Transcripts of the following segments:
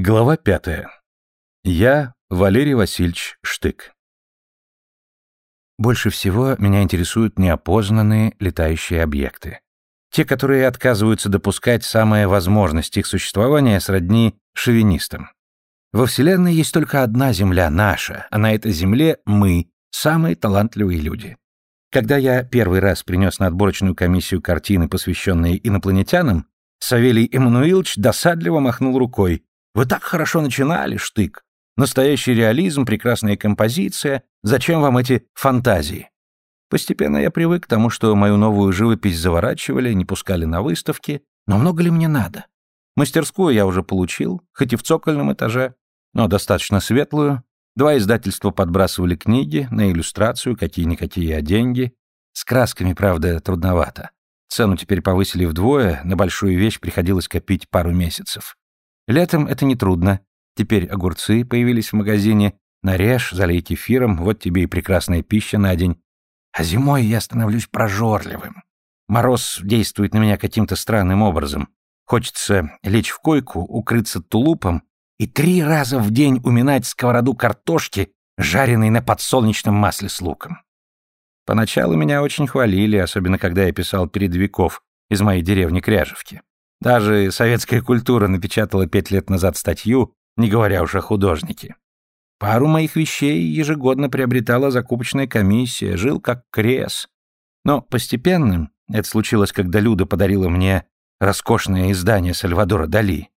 Глава пятая. Я Валерий Васильевич Штык. Больше всего меня интересуют неопознанные летающие объекты. Те, которые отказываются допускать самая возможность их существования сродни шовинистам. Во Вселенной есть только одна Земля, наша, а на этой Земле мы, самые талантливые люди. Когда я первый раз принес на отборочную комиссию картины, посвященные инопланетянам, Савелий Эммануилович досадливо махнул рукой. «Вы так хорошо начинали, Штык. Настоящий реализм, прекрасная композиция. Зачем вам эти фантазии?» Постепенно я привык к тому, что мою новую живопись заворачивали, не пускали на выставки. Но много ли мне надо? Мастерскую я уже получил, хоть и в цокольном этаже, но достаточно светлую. Два издательства подбрасывали книги, на иллюстрацию, какие-никакие, а деньги. С красками, правда, трудновато. Цену теперь повысили вдвое, на большую вещь приходилось копить пару месяцев. Летом это нетрудно. Теперь огурцы появились в магазине. Нарежь, залей кефиром, вот тебе и прекрасная пища на день. А зимой я становлюсь прожорливым. Мороз действует на меня каким-то странным образом. Хочется лечь в койку, укрыться тулупом и три раза в день уминать сковороду картошки, жареной на подсолнечном масле с луком. Поначалу меня очень хвалили, особенно когда я писал передовиков из моей деревни Кряжевки. Даже советская культура напечатала пять лет назад статью, не говоря уж о художнике. Пару моих вещей ежегодно приобретала закупочная комиссия, жил как крес. Но постепенно, это случилось, когда Люда подарила мне роскошное издание Сальвадора Дали,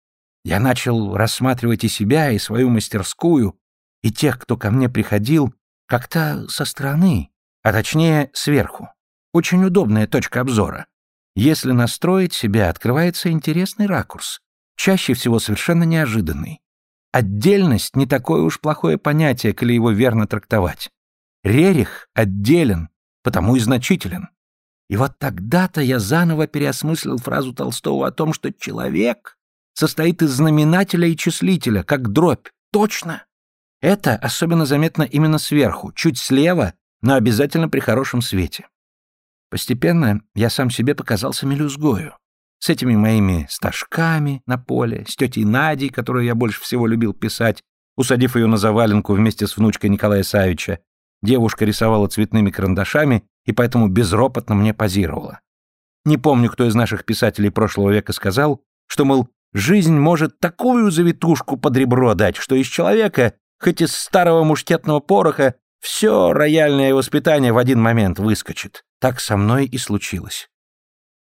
я начал рассматривать и себя, и свою мастерскую, и тех, кто ко мне приходил, как-то со стороны, а точнее сверху. Очень удобная точка обзора. Если настроить себя, открывается интересный ракурс, чаще всего совершенно неожиданный. Отдельность не такое уж плохое понятие, коли его верно трактовать. Рерих отделен, потому и значителен. И вот тогда-то я заново переосмыслил фразу Толстого о том, что человек состоит из знаменателя и числителя, как дробь. Точно! Это особенно заметно именно сверху, чуть слева но обязательно при хорошем свете. Постепенно я сам себе показался мелюзгою. С этими моими стажками на поле, с тетей Надей, которую я больше всего любил писать, усадив ее на заваленку вместе с внучкой Николая Савича, девушка рисовала цветными карандашами и поэтому безропотно мне позировала. Не помню, кто из наших писателей прошлого века сказал, что, мол, жизнь может такую завитушку под ребро дать, что из человека, хоть из старого мушкетного пороха, все рояльное воспитание в один момент выскочит. Так со мной и случилось.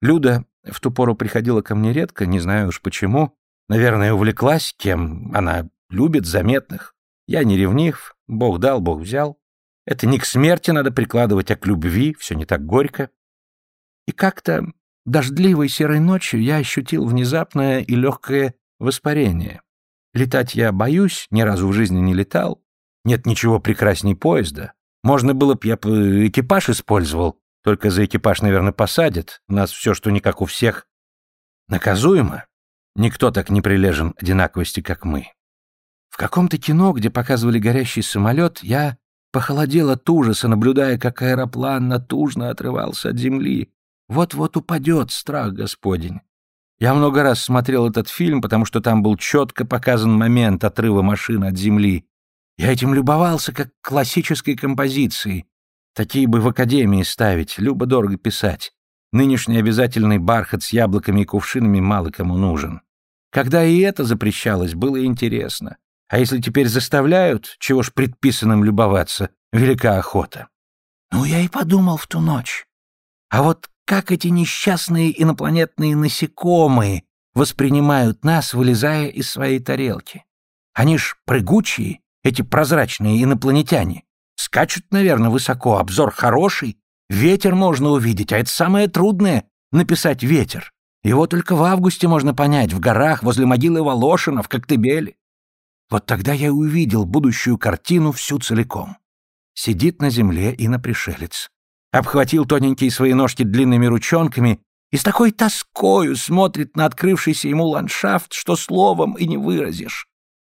Люда в ту пору приходила ко мне редко, не знаю уж почему. Наверное, увлеклась, кем она любит, заметных. Я не ревнив, Бог дал, Бог взял. Это не к смерти надо прикладывать, а к любви, все не так горько. И как-то дождливой серой ночью я ощутил внезапное и легкое воспарение. Летать я боюсь, ни разу в жизни не летал, нет ничего прекрасней поезда. Можно было б я экипаж использовал, только за экипаж, наверное, посадят. У нас все, что не как у всех, наказуемо. Никто так не прилежен одинаковости, как мы. В каком-то кино, где показывали горящий самолет, я похолодел от ужаса, наблюдая, как аэроплан натужно отрывался от земли. Вот-вот упадет страх Господень. Я много раз смотрел этот фильм, потому что там был четко показан момент отрыва машины от земли, я этим любовался, как классической композицией. Такие бы в академии ставить, любо-дорого писать. Нынешний обязательный бархат с яблоками и кувшинами мало кому нужен. Когда и это запрещалось, было интересно. А если теперь заставляют, чего ж предписанным любоваться, велика охота. Ну, я и подумал в ту ночь. А вот как эти несчастные инопланетные насекомые воспринимают нас, вылезая из своей тарелки? Они ж прыгучие, эти прозрачные инопланетяне. Скачут, наверное, высоко, обзор хороший, ветер можно увидеть, а это самое трудное — написать ветер. Его только в августе можно понять, в горах, возле могилы Волошина, в Коктебеле. Вот тогда я увидел будущую картину всю целиком. Сидит на земле и на пришелец. Обхватил тоненькие свои ножки длинными ручонками и с такой тоскою смотрит на открывшийся ему ландшафт, что словом и не выразишь.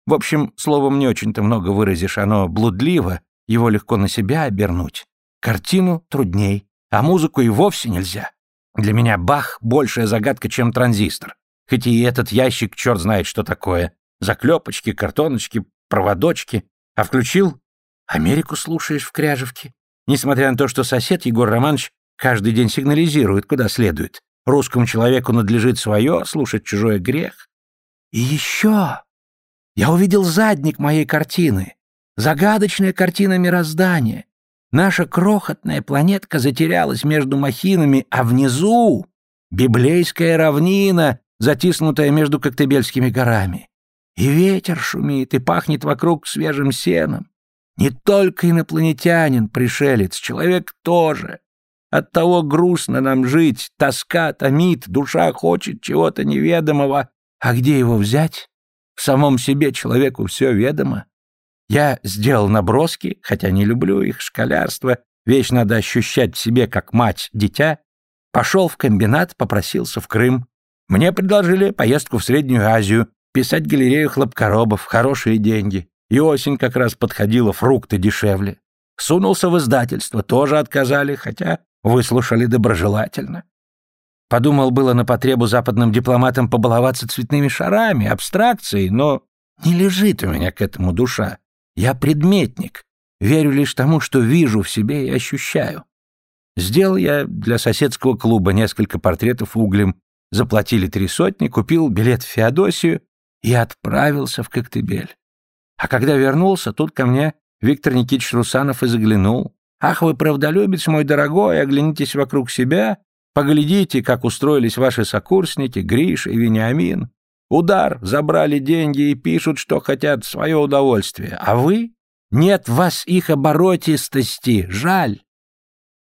В общем, словом, не очень-то много выразишь, оно блудливо, его легко на себя обернуть. Картину трудней, а музыку и вовсе нельзя. Для меня Бах — большая загадка, чем транзистор. Хоть и этот ящик черт знает, что такое. заклепочки, картоночки, проводочки. А включил — Америку слушаешь в Кряжевке. Несмотря на то, что сосед Егор Романович каждый день сигнализирует, куда следует. Русскому человеку надлежит свое, слушать чужое грех. И еще я увидел задник моей картины. Загадочная картина мироздания. Наша крохотная планетка затерялась между махинами, а внизу — библейская равнина, затиснутая между Коктебельскими горами. И ветер шумит, и пахнет вокруг свежим сеном. Не только инопланетянин, пришелец, человек тоже. Оттого грустно нам жить, тоска томит, душа хочет чего-то неведомого. А где его взять? В самом себе человеку все ведомо. Я сделал наброски, хотя не люблю их, школярство, вещь надо ощущать в себе как мать, дитя. Пошел в комбинат, попросился в Крым. Мне предложили поездку в Среднюю Азию, писать галерею хлопкоробов, хорошие деньги. И осень как раз подходила, фрукты дешевле. Сунулся в издательство, тоже отказали, хотя выслушали доброжелательно. Подумал было на потребу западным дипломатам побаловаться цветными шарами, абстракцией, но не лежит у меня к этому душа. Я предметник, верю лишь тому, что вижу в себе и ощущаю. Сделал я для соседского клуба несколько портретов углем, заплатили три сотни, купил билет в Феодосию и отправился в Коктебель. А когда вернулся, тут ко мне Виктор Никитич Русанов и заглянул. «Ах вы, правдолюбец мой дорогой, оглянитесь вокруг себя, поглядите, как устроились ваши сокурсники, Гриша и Вениамин. Удар, забрали деньги и пишут, что хотят свое удовольствие. А вы? Нет вас их оборотистости, жаль.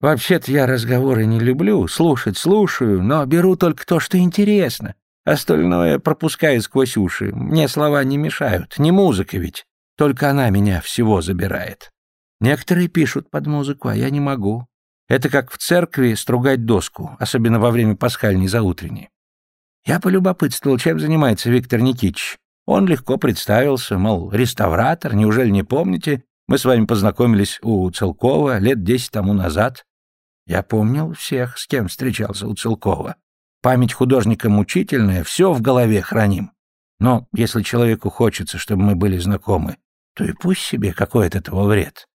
Вообще-то я разговоры не люблю, слушать слушаю, но беру только то, что интересно. Остальное пропускаю сквозь уши. Мне слова не мешают, не музыка ведь. Только она меня всего забирает. Некоторые пишут под музыку, а я не могу. Это как в церкви стругать доску, особенно во время пасхальной заутренней. Я полюбопытствовал, чем занимается Виктор Никитич. Он легко представился, мол, реставратор, неужели не помните? Мы с вами познакомились у Целкова лет десять тому назад. Я помнил всех, с кем встречался у Целкова. Память художника мучительная, все в голове храним. Но если человеку хочется, чтобы мы были знакомы, то и пусть себе какой от этого вред.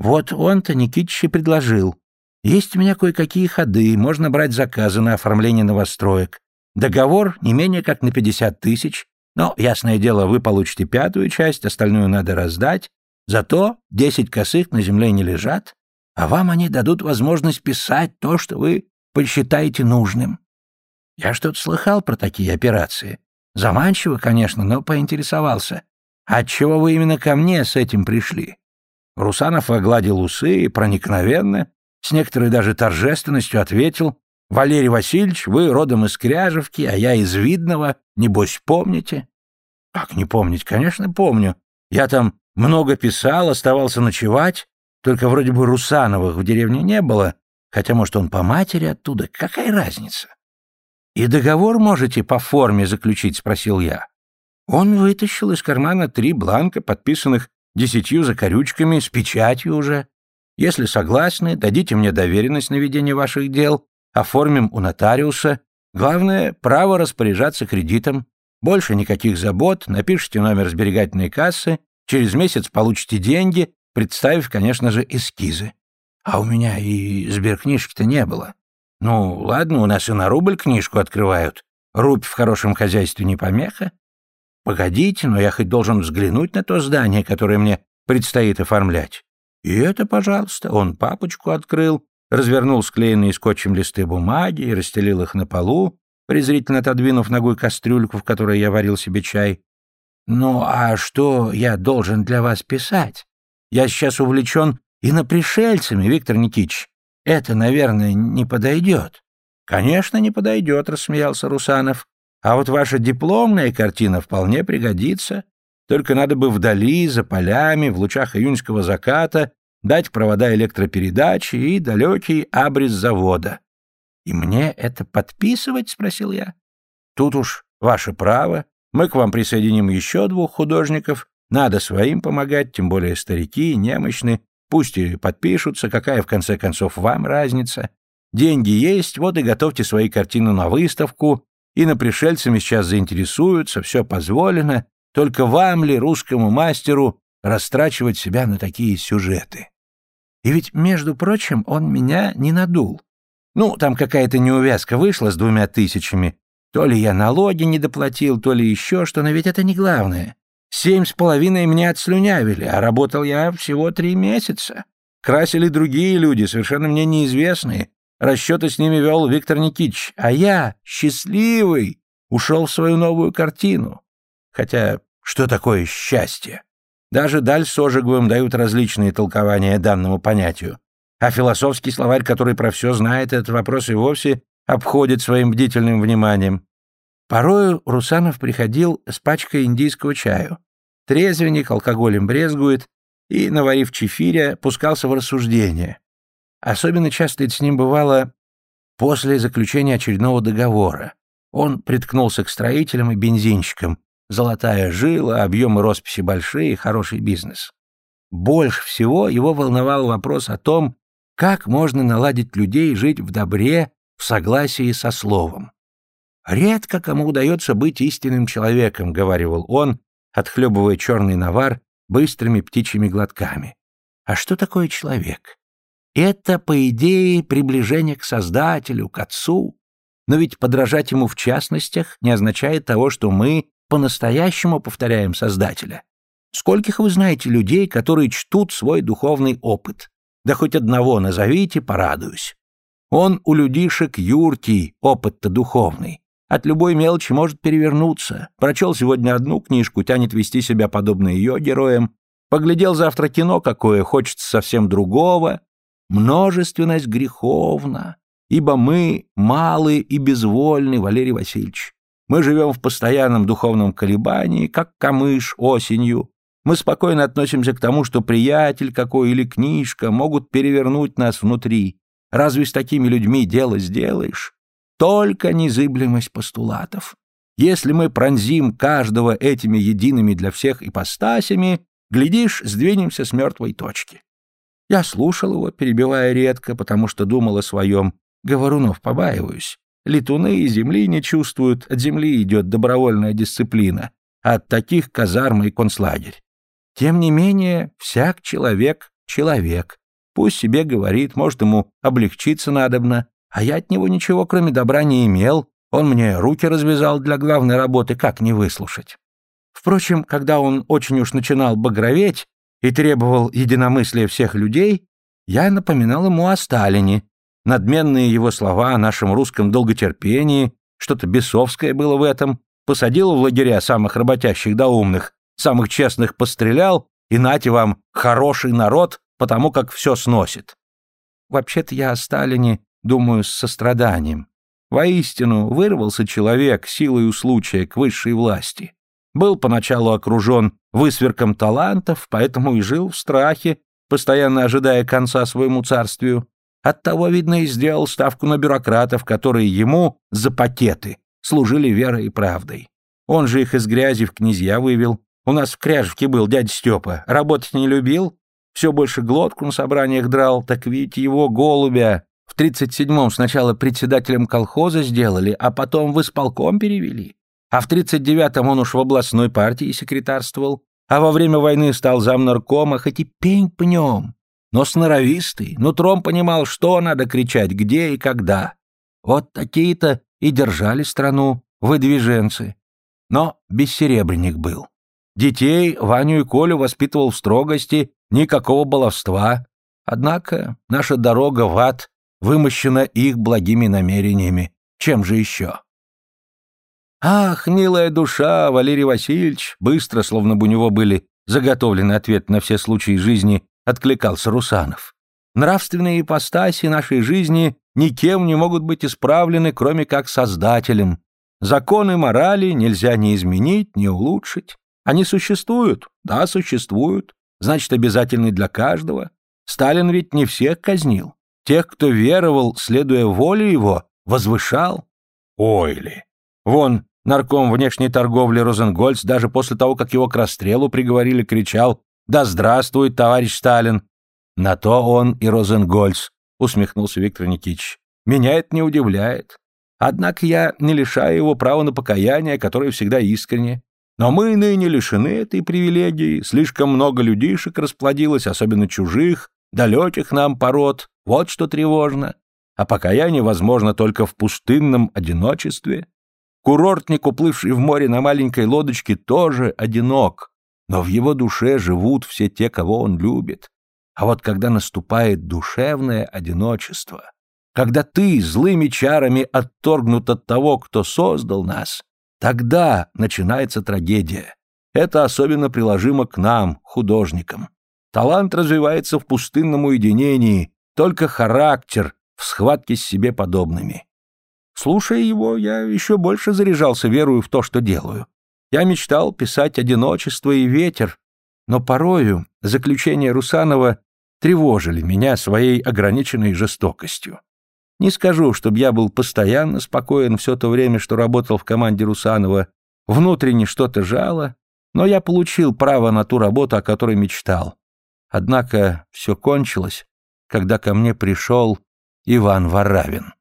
Вот он-то Никитич и предложил. Есть у меня кое-какие ходы, можно брать заказы на оформление новостроек. Договор не менее как на 50 тысяч, но, ясное дело, вы получите пятую часть, остальную надо раздать. Зато 10 косых на земле не лежат, а вам они дадут возможность писать то, что вы посчитаете нужным. Я что-то слыхал про такие операции. Заманчиво, конечно, но поинтересовался. Отчего вы именно ко мне с этим пришли? Русанов огладил усы и проникновенно, с некоторой даже торжественностью ответил, Валерий Васильевич, вы родом из Кряжевки, а я из Видного, небось, помните? Как не помнить? Конечно, помню. Я там много писал, оставался ночевать, только вроде бы Русановых в деревне не было, хотя, может, он по матери оттуда, какая разница? «И договор можете по форме заключить?» — спросил я. Он вытащил из кармана три бланка, подписанных десятью закорючками, с печатью уже. Если согласны, дадите мне доверенность на ведение ваших дел, оформим у нотариуса. Главное, право распоряжаться кредитом. Больше никаких забот, напишите номер сберегательной кассы, через месяц получите деньги, представив, конечно же, эскизы. А у меня и сберкнижки-то не было. Ну, ладно, у нас и на рубль книжку открывают. Рубь в хорошем хозяйстве не помеха. Погодите, но я хоть должен взглянуть на то здание, которое мне предстоит оформлять. И это, пожалуйста, он папочку открыл, развернул склеенные скотчем листы бумаги и расстелил их на полу, презрительно отодвинув ногой кастрюльку, в которой я варил себе чай. «Ну, а что я должен для вас писать? Я сейчас увлечен инопришельцами, Виктор Никитич. Это, наверное, не подойдет». «Конечно, не подойдет», — рассмеялся Русанов. «А вот ваша дипломная картина вполне пригодится. Только надо бы вдали, за полями, в лучах июньского заката, дать провода электропередачи и далекий абрис завода. «И мне это подписывать?» — спросил я. «Тут уж ваше право. Мы к вам присоединим еще двух художников. Надо своим помогать, тем более старики, немощны. Пусть и подпишутся, какая в конце концов вам разница. Деньги есть, вот и готовьте свои картины на выставку. И на пришельцами сейчас заинтересуются, все позволено. Только вам ли, русскому мастеру, растрачивать себя на такие сюжеты? И ведь, между прочим, он меня не надул. Ну, там какая-то неувязка вышла с двумя тысячами. То ли я налоги не доплатил, то ли еще что, но ведь это не главное. Семь с половиной мне отслюнявили, а работал я всего три месяца. Красили другие люди, совершенно мне неизвестные. Расчеты с ними вел Виктор Никитич. А я, счастливый, ушел в свою новую картину. Хотя, что такое счастье? Даже Даль с Ожеговым дают различные толкования данному понятию. А философский словарь, который про все знает, этот вопрос и вовсе обходит своим бдительным вниманием. Порою Русанов приходил с пачкой индийского чаю. Трезвенник, алкоголем брезгует, и, наварив чефиря, пускался в рассуждение. Особенно часто это с ним бывало после заключения очередного договора. Он приткнулся к строителям и бензинщикам, Золотая жила, объемы росписи большие, хороший бизнес. Больше всего его волновал вопрос о том, как можно наладить людей жить в добре, в согласии со словом. «Редко кому удается быть истинным человеком», — говорил он, отхлебывая черный навар быстрыми птичьими глотками. «А что такое человек? Это, по идее, приближение к Создателю, к Отцу. Но ведь подражать ему в частностях не означает того, что мы по-настоящему повторяем Создателя. Скольких вы знаете людей, которые чтут свой духовный опыт? Да хоть одного назовите, порадуюсь. Он у людишек юркий, опыт-то духовный. От любой мелочи может перевернуться. Прочел сегодня одну книжку, тянет вести себя подобно ее героям. Поглядел завтра кино какое, хочется совсем другого. Множественность греховна, ибо мы малы и безвольны, Валерий Васильевич. Мы живем в постоянном духовном колебании, как камыш осенью. Мы спокойно относимся к тому, что приятель какой или книжка могут перевернуть нас внутри. Разве с такими людьми дело сделаешь? Только незыблемость постулатов. Если мы пронзим каждого этими едиными для всех ипостасями, глядишь, сдвинемся с мертвой точки. Я слушал его, перебивая редко, потому что думал о своем. Говорунов побаиваюсь. Летуны и земли не чувствуют, от земли идет добровольная дисциплина, а от таких казармы и концлагерь. Тем не менее, всяк человек — человек. Пусть себе говорит, может, ему облегчиться надобно, а я от него ничего, кроме добра, не имел. Он мне руки развязал для главной работы, как не выслушать. Впрочем, когда он очень уж начинал багроветь и требовал единомыслия всех людей, я напоминал ему о Сталине, надменные его слова о нашем русском долготерпении, что-то бесовское было в этом, посадил в лагеря самых работящих да умных, самых честных пострелял, и нате вам хороший народ, потому как все сносит. Вообще-то я о Сталине думаю с состраданием. Воистину, вырвался человек силой случая к высшей власти. Был поначалу окружен высверком талантов, поэтому и жил в страхе, постоянно ожидая конца своему царствию. Оттого, видно, и сделал ставку на бюрократов, которые ему за пакеты служили верой и правдой. Он же их из грязи в князья вывел. У нас в Кряжевке был дядя Степа. Работать не любил, все больше глотку на собраниях драл, так ведь его голубя в тридцать седьмом сначала председателем колхоза сделали, а потом в исполком перевели. А в тридцать девятом он уж в областной партии секретарствовал, а во время войны стал замнаркома, хоть и пень пнем но сноровистый, нутром понимал, что надо кричать, где и когда. Вот такие-то и держали страну, выдвиженцы. Но бессеребренник был. Детей Ваню и Колю воспитывал в строгости, никакого баловства. Однако наша дорога в ад вымощена их благими намерениями. Чем же еще? «Ах, милая душа, Валерий Васильевич!» Быстро, словно бы у него были заготовлены ответы на все случаи жизни — откликался Русанов. «Нравственные ипостаси нашей жизни никем не могут быть исправлены, кроме как Создателем. Законы морали нельзя ни изменить, ни улучшить. Они существуют? Да, существуют. Значит, обязательны для каждого. Сталин ведь не всех казнил. Тех, кто веровал, следуя воле его, возвышал. Ой ли! Вон, нарком внешней торговли Розенгольц даже после того, как его к расстрелу приговорили, кричал да здравствует, товарищ Сталин. На то он и Розенгольц, усмехнулся Виктор Никитич. Меня это не удивляет. Однако я не лишаю его права на покаяние, которое всегда искренне. Но мы ныне лишены этой привилегии, слишком много людишек расплодилось, особенно чужих, далеких нам пород, вот что тревожно. А покаяние возможно только в пустынном одиночестве. Курортник, уплывший в море на маленькой лодочке, тоже одинок, но в его душе живут все те, кого он любит. А вот когда наступает душевное одиночество, когда ты злыми чарами отторгнут от того, кто создал нас, тогда начинается трагедия. Это особенно приложимо к нам, художникам. Талант развивается в пустынном уединении, только характер в схватке с себе подобными. Слушая его, я еще больше заряжался верою в то, что делаю. Я мечтал писать «Одиночество» и «Ветер», но порою заключения Русанова тревожили меня своей ограниченной жестокостью. Не скажу, чтобы я был постоянно спокоен все то время, что работал в команде Русанова, внутренне что-то жало, но я получил право на ту работу, о которой мечтал. Однако все кончилось, когда ко мне пришел Иван Варавин.